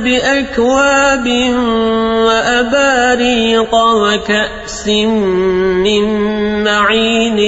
بأكواب وأباريق وكأس من معين